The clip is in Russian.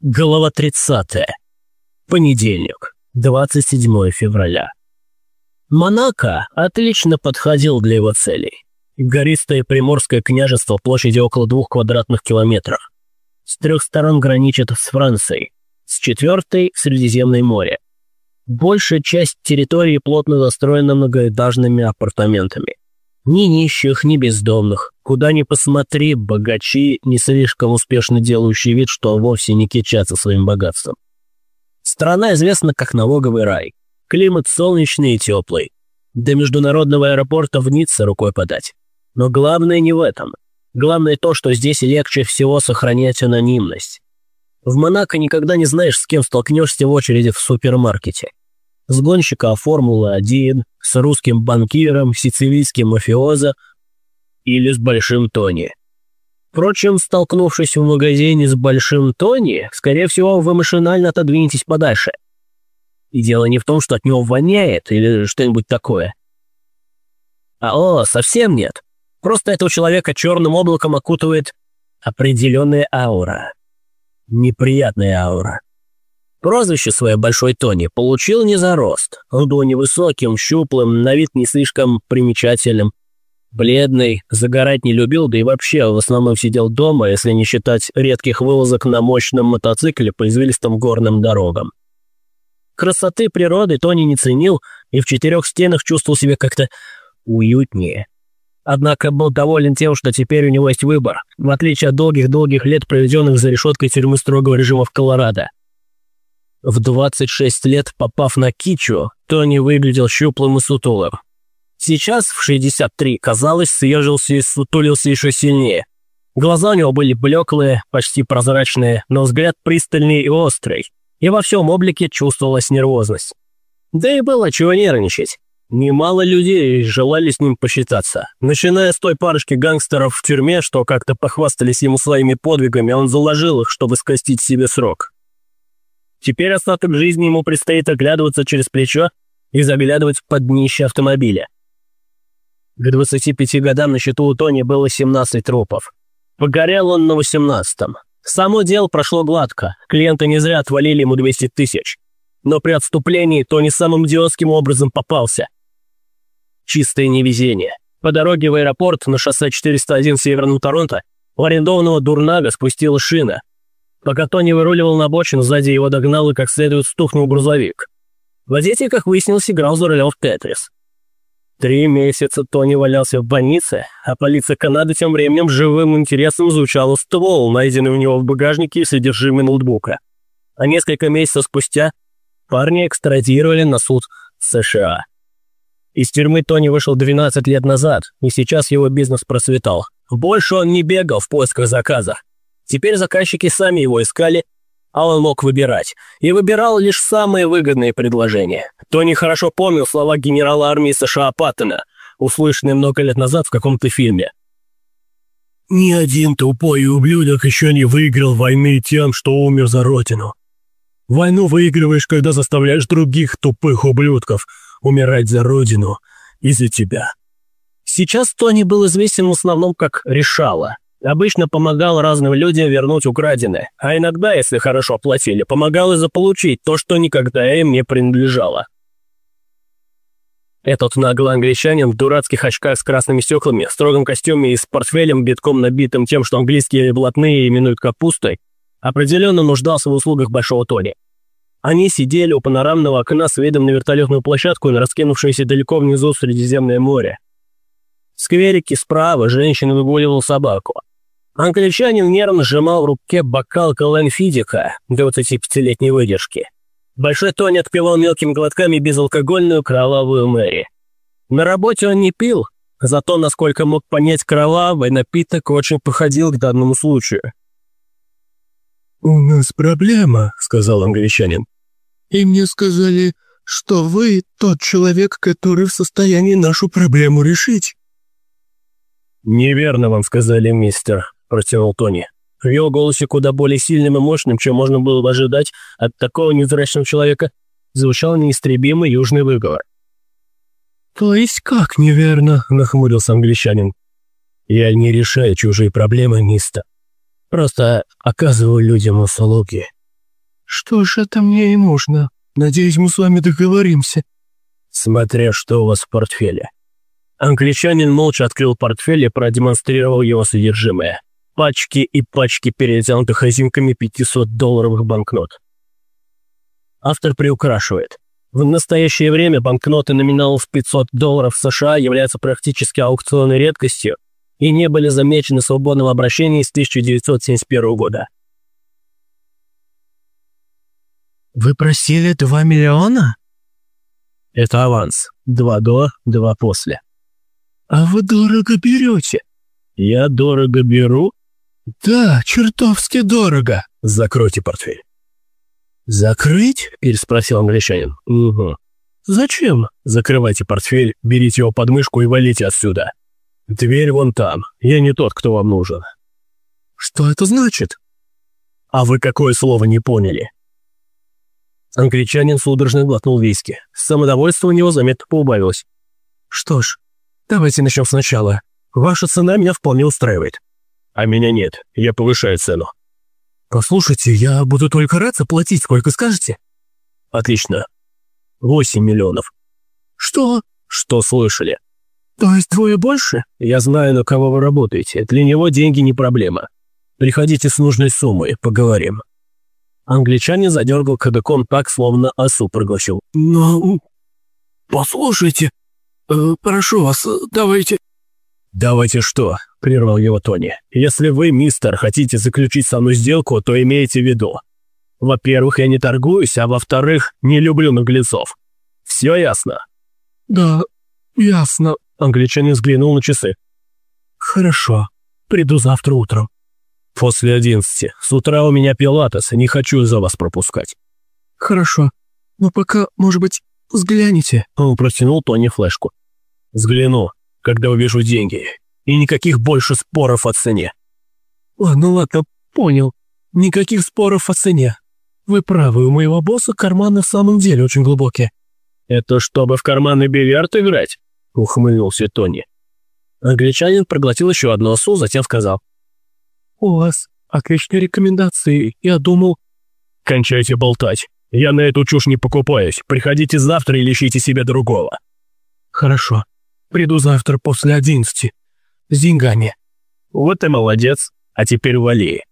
Глава 30. Понедельник, 27 февраля. Монако отлично подходил для его целей. Гористое Приморское княжество площадью около двух квадратных километров. С трех сторон граничит с Францией, с четвертой – Средиземное море. Большая часть территории плотно застроена многоэтажными апартаментами. Ни нищих, ни бездомных. Куда ни посмотри, богачи, не слишком успешно делающие вид, что вовсе не кичатся своим богатством. Страна известна как налоговый рай. Климат солнечный и теплый. До международного аэропорта в Ницце рукой подать. Но главное не в этом. Главное то, что здесь легче всего сохранять анонимность. В Монако никогда не знаешь, с кем столкнешься в очереди в супермаркете с гонщика Формулы-1, с русским банкиром, сицилийским мафиозо или с Большим Тони. Впрочем, столкнувшись в магазине с Большим Тони, скорее всего, вы машинально отодвинетесь подальше. И дело не в том, что от него воняет или что-нибудь такое. А о, совсем нет. Просто этого человека черным облаком окутывает определенная аура. Неприятная аура. Прозвище свое «Большой Тони» получил не за рост. Он был невысоким, щуплым, на вид не слишком примечательным. Бледный, загорать не любил, да и вообще в основном сидел дома, если не считать редких вылазок на мощном мотоцикле по извилистым горным дорогам. Красоты природы Тони не ценил и в четырех стенах чувствовал себя как-то уютнее. Однако был доволен тем, что теперь у него есть выбор, в отличие от долгих-долгих лет, проведенных за решеткой тюрьмы строгого режима в Колорадо. В 26 лет, попав на Кичу, Тони выглядел щуплым и сутулым. Сейчас, в 63, казалось, съежился и сутулился еще сильнее. Глаза у него были блеклые, почти прозрачные, но взгляд пристальный и острый. И во всем облике чувствовалась нервозность. Да и было чего нервничать. Немало людей желали с ним посчитаться. Начиная с той парочки гангстеров в тюрьме, что как-то похвастались ему своими подвигами, он заложил их, чтобы скостить себе срок. Теперь остаток жизни ему предстоит оглядываться через плечо и заглядывать под днище автомобиля. К 25 годам на счету у Тони было 17 трупов. Погорел он на 18-м. Само дело прошло гладко, клиенты не зря отвалили ему 200 тысяч. Но при отступлении Тони самым идиотским образом попался. Чистое невезение. По дороге в аэропорт на шоссе 401 в Северном Торонто у арендованного дурнага спустила шина, Пока Тони выруливал на бочину, сзади его догнал и как следует стухнул грузовик. Водитель, как выяснилось, играл за рулем в Тетрис. Три месяца Тони валялся в больнице, а полиция Канады тем временем живым интересом изучала ствол, найденный у него в багажнике и содержимое ноутбука. А несколько месяцев спустя парня экстрадировали на суд США. Из тюрьмы Тони вышел 12 лет назад, и сейчас его бизнес процветал. Больше он не бегал в поисках заказа. Теперь заказчики сами его искали, а он мог выбирать. И выбирал лишь самые выгодные предложения. Тони хорошо помнил слова генерала армии США Паттона, услышанные много лет назад в каком-то фильме. «Ни один тупой ублюдок еще не выиграл войны тем, что умер за родину. Войну выигрываешь, когда заставляешь других тупых ублюдков умирать за родину и за тебя». Сейчас Тони был известен в основном как «решала», Обычно помогал разным людям вернуть украденное, а иногда, если хорошо платили, помогал и заполучить то, что никогда им не принадлежало. Этот наглый англичанин в дурацких очках с красными стеклами, в строгом костюме и с портфелем, битком набитым тем, что английские блатные именуют капустой, определенно нуждался в услугах Большого Тони. Они сидели у панорамного окна с видом на вертолетную площадку и на раскинувшееся далеко внизу Средиземное море. В скверике справа женщина выгуливала собаку. Англичанин нервно сжимал в руке бокал Каленфидика 25-летней выдержки. Большой Тони отпивал мелкими глотками безалкогольную кровавую Мэри. На работе он не пил, зато, насколько мог понять, кровавый напиток очень походил к данному случаю. «У нас проблема», — сказал англичанин. «И мне сказали, что вы тот человек, который в состоянии нашу проблему решить». «Неверно вам сказали, мистер», – протянул Тони. В его голосе куда более сильным и мощным, чем можно было бы ожидать от такого невзрачного человека, звучал неистребимый южный выговор. «То есть как неверно?» – нахмурился англичанин. «Я не решаю чужие проблемы, мистер. Просто оказываю людям услуги». Что ж это мне и нужно? Надеюсь, мы с вами договоримся. Смотря что у вас в портфеле. Англичанин молча открыл портфель и продемонстрировал его содержимое. Пачки и пачки перетянутых резинками 500-долларовых банкнот. Автор приукрашивает. В настоящее время банкноты номиналов 500 долларов США являются практически аукционной редкостью и не были замечены в свободном обращении с 1971 года. Вы просили 2 миллиона? Это аванс. Два до, два после. А вы дорого берете. Я дорого беру? Да, чертовски дорого. Закройте портфель. «Закрыть?» – переспросил англичанин. «Угу. Зачем?» «Закрывайте портфель, берите его под мышку и валите отсюда. Дверь вон там. Я не тот, кто вам нужен». «Что это значит?» «А вы какое слово не поняли?» Англичанин судорожно глотнул виски. Самодовольство у него заметно поубавилось. «Что ж, давайте начнем сначала. Ваша цена меня вполне устраивает». «А меня нет. Я повышаю цену». «Послушайте, я буду только рад заплатить, сколько скажете». «Отлично. Восемь миллионов». «Что?» «Что слышали?» «То есть двое больше?» «Я знаю, на кого вы работаете. Для него деньги не проблема. Приходите с нужной суммой, поговорим». Англичанин задергал кадыком так, словно осу проглотил. «Но... послушайте, э, прошу вас, давайте...» «Давайте что?» – прервал его Тони. «Если вы, мистер, хотите заключить со мной сделку, то имейте в виду. Во-первых, я не торгуюсь, а во-вторых, не люблю наглецов. Все ясно?» «Да, ясно», – англичанин взглянул на часы. «Хорошо, приду завтра утром». «После одиннадцати. С утра у меня пилатес, не хочу за вас пропускать». «Хорошо, но пока, может быть, взгляните». Он протянул Тони флешку. «Взгляну», когда увижу деньги. И никаких больше споров о цене». «Ладно, ладно, понял. Никаких споров о цене. Вы правы, у моего босса карманы в самом деле очень глубокие». «Это чтобы в карманный бильярд играть?» — ухмыльнулся Тони. Англичанин проглотил еще одну осу, затем сказал. «У вас отличные рекомендации, я думал...» «Кончайте болтать. Я на эту чушь не покупаюсь. Приходите завтра или ищите себе другого». «Хорошо. Приду завтра после одиннадцати. С деньгами». «Вот и молодец. А теперь вали.